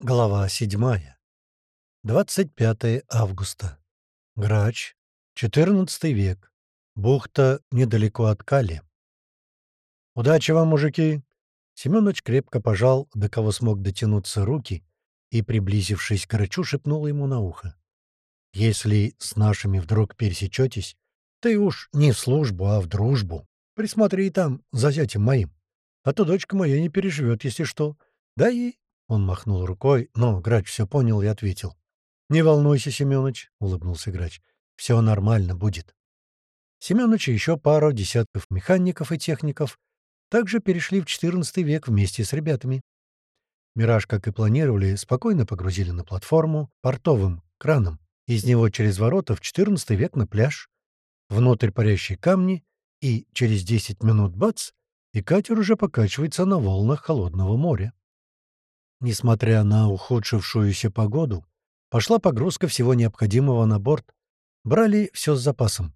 Глава 7. 25 августа. Грач. 14 век. Бухта недалеко от Кали. «Удачи вам, мужики!» Семёныч крепко пожал, до кого смог дотянуться руки, и, приблизившись к Грачу, шепнул ему на ухо. «Если с нашими вдруг пересечетесь, ты уж не в службу, а в дружбу. Присмотри там за зятем моим, а то дочка моя не переживет, если что. Да и он махнул рукой, но грач все понял и ответил. «Не волнуйся, Семёныч», — улыбнулся грач. «Все нормально будет». Семёныч и еще пару десятков механиков и техников также перешли в XIV век вместе с ребятами. «Мираж», как и планировали, спокойно погрузили на платформу портовым краном. Из него через ворота в XIV век на пляж. Внутрь парящие камни, и через 10 минут бац, и катер уже покачивается на волнах холодного моря. Несмотря на ухудшившуюся погоду, пошла погрузка всего необходимого на борт. Брали все с запасом.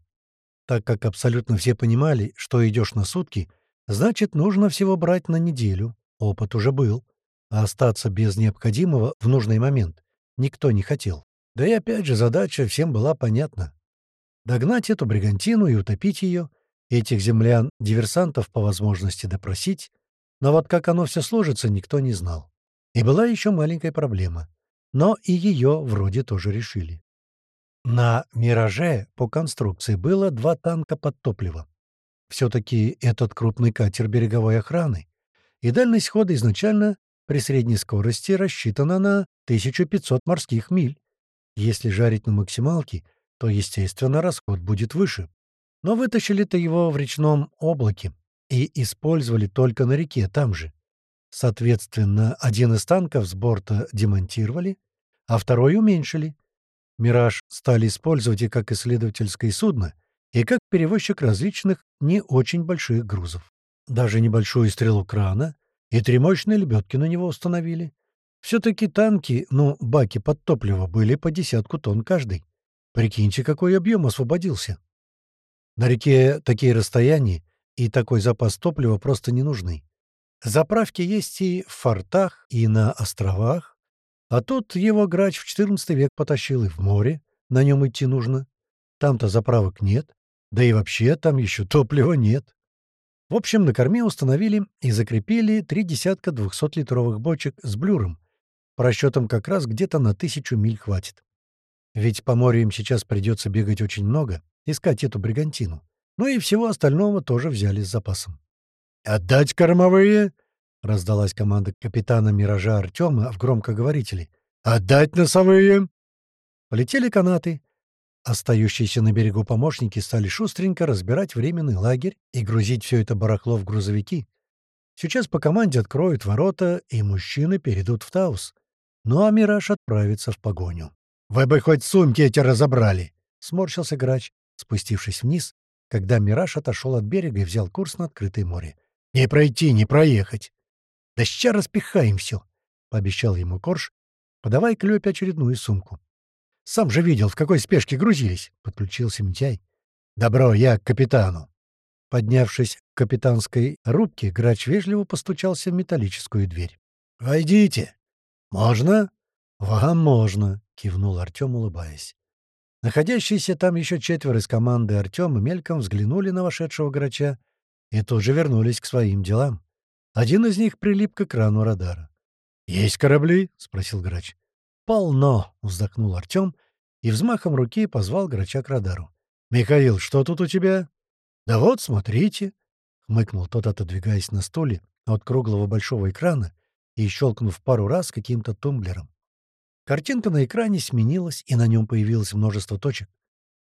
Так как абсолютно все понимали, что идешь на сутки, значит, нужно всего брать на неделю. Опыт уже был. А остаться без необходимого в нужный момент никто не хотел. Да и опять же, задача всем была понятна. Догнать эту бригантину и утопить ее, этих землян, диверсантов по возможности допросить, но вот как оно все сложится, никто не знал. И была еще маленькая проблема. Но и ее вроде тоже решили. На «Мираже» по конструкции было два танка под топливо. Все-таки этот крупный катер береговой охраны. И дальность хода изначально при средней скорости рассчитана на 1500 морских миль. Если жарить на максималке, то, естественно, расход будет выше. Но вытащили-то его в речном облаке и использовали только на реке там же. Соответственно, один из танков с борта демонтировали, а второй уменьшили. «Мираж» стали использовать и как исследовательское судно, и как перевозчик различных не очень больших грузов. Даже небольшую стрелу крана и три мощные лебедки на него установили. Все-таки танки, ну, баки под топливо были по десятку тонн каждый. Прикиньте, какой объем освободился. На реке такие расстояния и такой запас топлива просто не нужны. Заправки есть и в фортах, и на островах. А тут его грач в XIV век потащил и в море, на нем идти нужно. Там-то заправок нет, да и вообще там еще топлива нет. В общем, на корме установили и закрепили три десятка двухсотлитровых бочек с блюром. По расчетам как раз где-то на тысячу миль хватит. Ведь по морю им сейчас придется бегать очень много, искать эту бригантину. Ну и всего остального тоже взяли с запасом. «Отдать кормовые!» — раздалась команда капитана «Миража» Артема в громкоговорителе. «Отдать носовые!» Полетели канаты. Остающиеся на берегу помощники стали шустренько разбирать временный лагерь и грузить все это барахло в грузовики. Сейчас по команде откроют ворота, и мужчины перейдут в Таус. Ну а «Мираж» отправится в погоню. «Вы бы хоть сумки эти разобрали!» — сморщился грач, спустившись вниз, когда «Мираж» отошел от берега и взял курс на открытое море. Не пройти, не проехать. Да сейчас распихаем все, — пообещал ему Корж, подавай Клёпе очередную сумку. Сам же видел, в какой спешке грузились, — подключился Митяй. Добро, я к капитану. Поднявшись к капитанской рубке, грач вежливо постучался в металлическую дверь. «Войдите!» «Можно?» «Вам можно», — кивнул Артем, улыбаясь. Находящиеся там еще четверо из команды Артема мельком взглянули на вошедшего грача и тут же вернулись к своим делам. Один из них прилип к экрану радара. «Есть корабли?» — спросил грач. «Полно!» — вздохнул Артем и взмахом руки позвал грача к радару. «Михаил, что тут у тебя?» «Да вот, смотрите!» — хмыкнул тот, отодвигаясь на стуле от круглого большого экрана и щелкнув пару раз каким-то тумблером. Картинка на экране сменилась, и на нем появилось множество точек.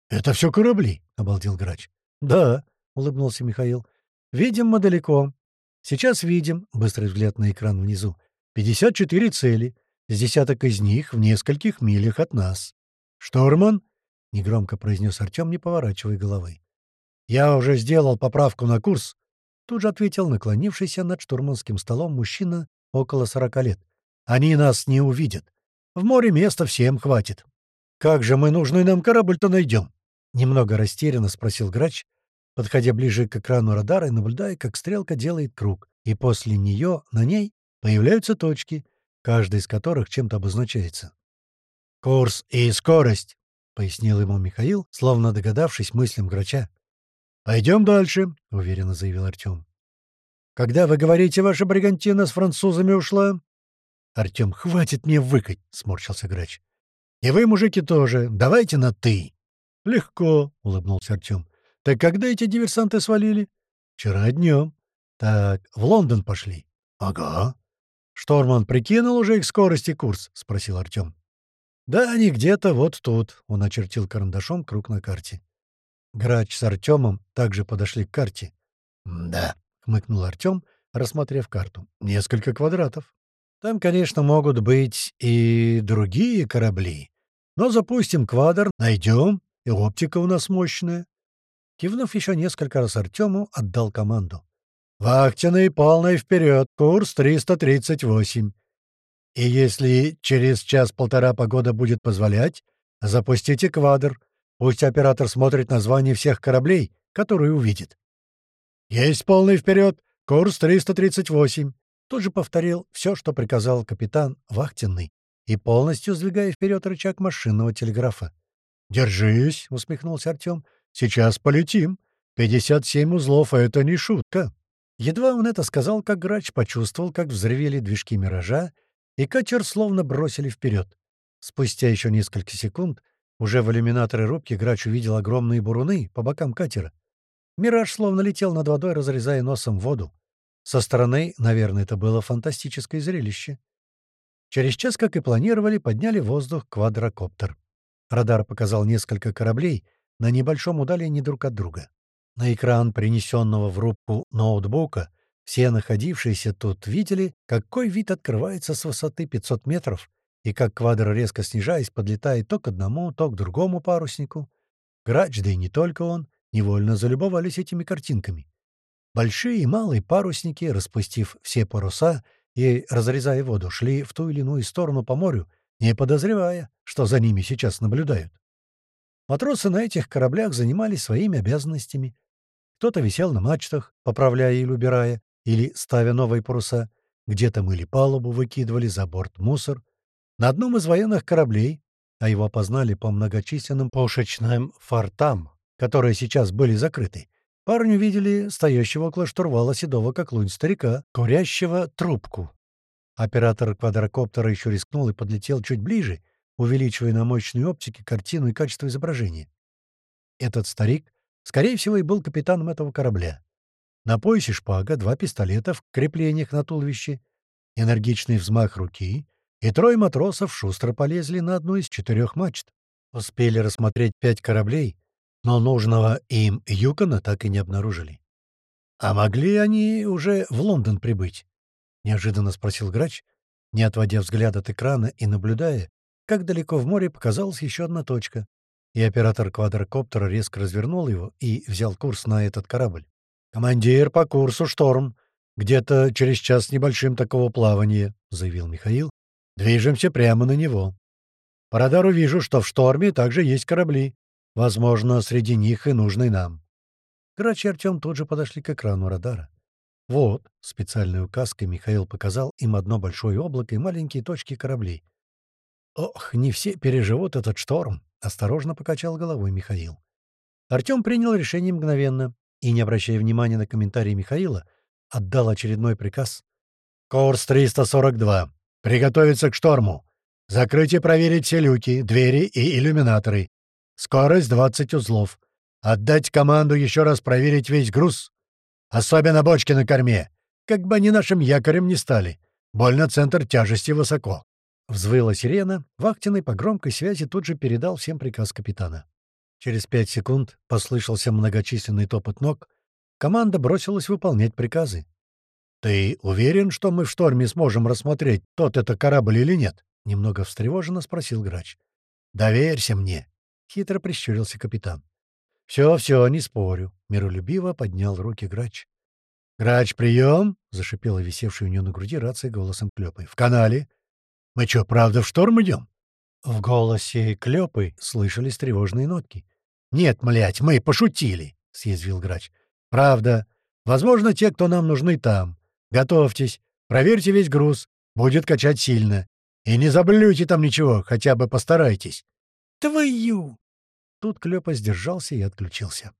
«Это все корабли!» — обалдел грач. «Да», — улыбнулся Михаил. Видим мы далеко. Сейчас видим, быстрый взгляд на экран внизу, 54 цели, с десяток из них в нескольких милях от нас. «Штурман?» — негромко произнес Артем, не поворачивая головы. «Я уже сделал поправку на курс», — тут же ответил наклонившийся над штурманским столом мужчина около сорока лет. «Они нас не увидят. В море места всем хватит». «Как же мы нужный нам корабль-то найдем?» — немного растерянно спросил грач, подходя ближе к экрану радара и наблюдая, как стрелка делает круг, и после нее на ней появляются точки. каждый из которых чем-то обозначается. «Курс и скорость», — пояснил ему Михаил, словно догадавшись мыслям грача. «Пойдем дальше», — уверенно заявил Артем. «Когда вы говорите, ваша бригантина с французами ушла?» «Артем, хватит мне выкать», — сморщился грач. «И вы, мужики, тоже. Давайте на «ты». «Легко», — улыбнулся Артем. «Так когда эти диверсанты свалили?» «Вчера днем». «Так, в Лондон пошли?» «Ага». «Шторман прикинул уже их скорость и курс?» — спросил Артем. «Да они где-то вот тут», — он очертил карандашом круг на карте. Грач с Артемом также подошли к карте. «Да», — хмыкнул Артем, рассмотрев карту. «Несколько квадратов. Там, конечно, могут быть и другие корабли. Но запустим квадр, найдем, и оптика у нас мощная». Кивнув еще несколько раз Артему, отдал команду. «Вахтенный, полный вперед, курс 338. И если через час-полтора погода будет позволять, запустите квадр. Пусть оператор смотрит название всех кораблей, которые увидит. «Есть полный вперед! Курс 338!» Тут же повторил все, что приказал капитан Вахтенный, и полностью сдвигая вперед рычаг машинного телеграфа. «Держись!» — усмехнулся Артем. «Сейчас полетим. 57 узлов — это не шутка!» Едва он это сказал, как грач почувствовал, как взревели движки «Миража», и катер словно бросили вперед. Спустя еще несколько секунд уже в иллюминаторе рубки грач увидел огромные буруны по бокам катера. Мираж словно летел над водой, разрезая носом воду. Со стороны, наверное, это было фантастическое зрелище. Через час, как и планировали, подняли в воздух квадрокоптер. Радар показал несколько кораблей на небольшом удалении друг от друга. На экран, принесенного в рубку ноутбука, все находившиеся тут видели, какой вид открывается с высоты 500 метров, и как квадр, резко снижаясь, подлетает то к одному, то к другому паруснику. Грач, да и не только он, невольно залюбовались этими картинками. Большие и малые парусники, распустив все паруса и разрезая воду, шли в ту или иную сторону по морю, не подозревая, что за ними сейчас наблюдают. Матросы на этих кораблях занимались своими обязанностями. Кто-то висел на мачтах, поправляя или убирая, или, ставя новые паруса, где-то мыли палубу, выкидывали за борт мусор. На одном из военных кораблей, а его опознали по многочисленным пушечным фортам, которые сейчас были закрыты, парню видели стоящего около штурвала седого как лунь старика, курящего трубку. Оператор квадрокоптера еще рискнул и подлетел чуть ближе, увеличивая на мощной оптике картину и качество изображения. Этот старик, скорее всего, и был капитаном этого корабля. На поясе шпага, два пистолета в креплениях на туловище, энергичный взмах руки, и трое матросов шустро полезли на одну из четырех мачт. Успели рассмотреть пять кораблей, но нужного им Юкона так и не обнаружили. «А могли они уже в Лондон прибыть?» — неожиданно спросил грач, не отводя взгляд от экрана и наблюдая, как далеко в море показалась еще одна точка, и оператор квадрокоптера резко развернул его и взял курс на этот корабль. «Командир по курсу «Шторм». Где-то через час небольшим такого плавания», — заявил Михаил. «Движемся прямо на него. По радару вижу, что в «Шторме» также есть корабли. Возможно, среди них и нужный нам». Грач и Артем тут же подошли к экрану радара. Вот, специальной указкой Михаил показал им одно большое облако и маленькие точки кораблей. «Ох, не все переживут этот шторм», — осторожно покачал головой Михаил. Артем принял решение мгновенно и, не обращая внимания на комментарии Михаила, отдал очередной приказ. «Курс 342. Приготовиться к шторму. Закрыть и проверить все люки, двери и иллюминаторы. Скорость 20 узлов. Отдать команду еще раз проверить весь груз. Особенно бочки на корме. Как бы они нашим якорем не стали. Больно центр тяжести высоко». Взвыла сирена, вахтенный по громкой связи тут же передал всем приказ капитана. Через пять секунд послышался многочисленный топот ног. Команда бросилась выполнять приказы. «Ты уверен, что мы в шторме сможем рассмотреть, тот это корабль или нет?» — немного встревоженно спросил грач. «Доверься мне», — хитро прищурился капитан. «Все, все, не спорю», — миролюбиво поднял руки грач. «Грач, прием!» — зашипела висевшая у него на груди рация голосом Клёпы. «В канале. Мы что, правда в шторм идем?» В голосе Клёпы слышались тревожные нотки. «Нет, млять, мы пошутили», — съязвил грач. «Правда. Возможно, те, кто нам нужны там. Готовьтесь. Проверьте весь груз. Будет качать сильно. И не заблюйте там ничего, хотя бы постарайтесь. Твою! Тут Клёпа сдержался и отключился.